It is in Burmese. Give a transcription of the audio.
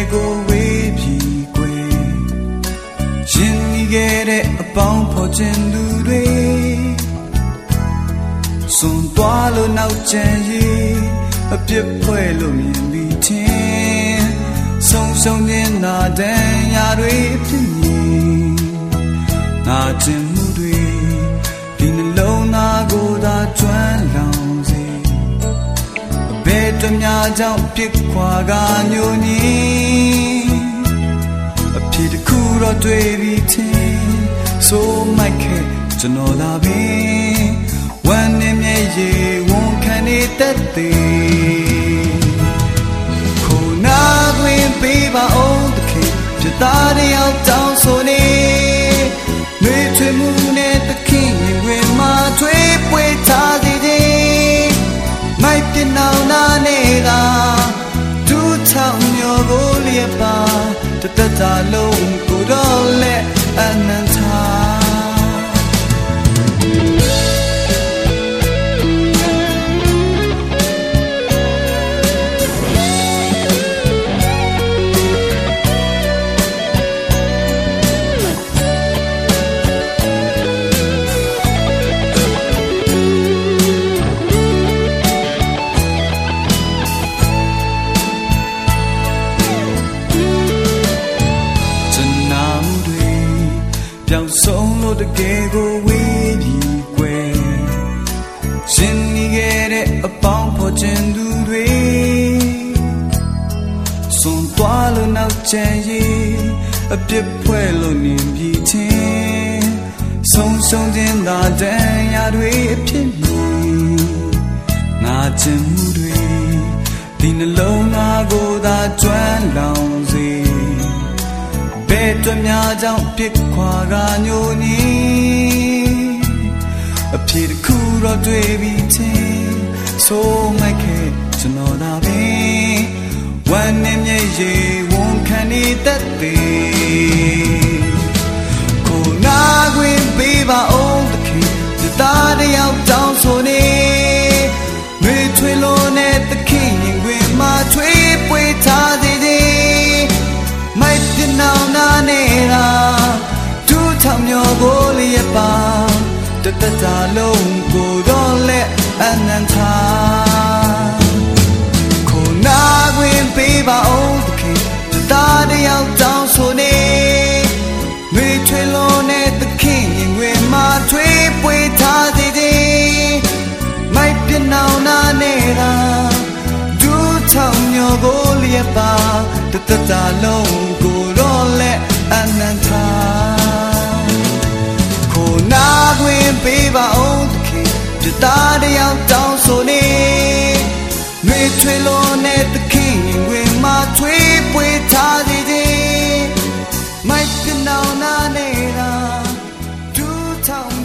တကယ်ကိုဝေးပြီကွယ်ရှင်နေခဲ့တဲ့အပေါင်းဖော်ခြင်းသူတွေစွန်သွားလို့နောက်ကျန်ရေးအပြစ်ဖွဲ့လို့မြင်ပြီးချင်းဆုံးရှုံးနေတာတန်ရာတွေဖြစ်နေငါကျင် တများကြောင့်ပြစ်ခွာကညိုညင်းအဖြစ်တစ်ခုတော့တွေ့ပြီးချင်းဆိုမိုက်ခဲ့ကျွန်တော်သာပင်ဝမ်းနဲ့မျက်ရည်ဝန်ခံနေတတ်သည်ခုနာတွင်ပေးပါအောင်တခင်ပြသားတယောက် လျက်ပါတတတာလုံးကိုတော့လက်အနန္တာ ဆုံးလို့တကယ်ကိုဝေးပြီးကွယ်ရှင်နေခဲ့တဲ့အပေါင်းဖော်ခြင်းသူတွေစွန်သွားလို့နောက်ကျန်ရေးအပြစ်ဖွဲ့လို့နေပြီးချင်းဆုံးရှုံးခြင်းသာတန်ရာတွေအဖြစ်နေငါချင်မှုတွေဒီနှလုံးသားကိုသာကျွမ်းလောင်စေ ဘယ်တွများကြောင့်ပြစ်ခွာကညိုညင်းအဖြစ်တစ်ခုတော့တွေ့ပြီးချင်းဆိုမိုက်ခဲ့ကျွန်တော်သာပင်ဝမ်းနဲ့မျက်ရည်ဝန်ခံနေတတ်သည်ကိုနာခွင်ပေးပါအောင်တခင်ဒီသားတယောက်တောင်းဆိုနေ နောင်နာနေတာဒူးထောင်မျိုးကိုလျက်ပါတတတာလုံးကိုတော့လက်အနန္တာခုနာခွင်ပေးပါအောင်သခင်တရားတယောက်တောင်းဆိုနေမေထွေလုံးနဲ့သခင်ရင်ဝင်မှာထွေးပွေထားသေးတယ်မိုက်ပြနောင်နာနေတာဒူးထောင်မျိုးကိုလျက်ပါတတတာလုံးကိုတော့လက် အနန္တကိုနာတွင်ပေးပါအောင်သခင်တသားတယောက်တောင်းဆိုနေနှွေထွေလုံးနဲ့သခင်ရင်တွင်မှထွေးပွေထားစေခြင်းမိုက်ကနောင်နာနေတာဒူးထောင်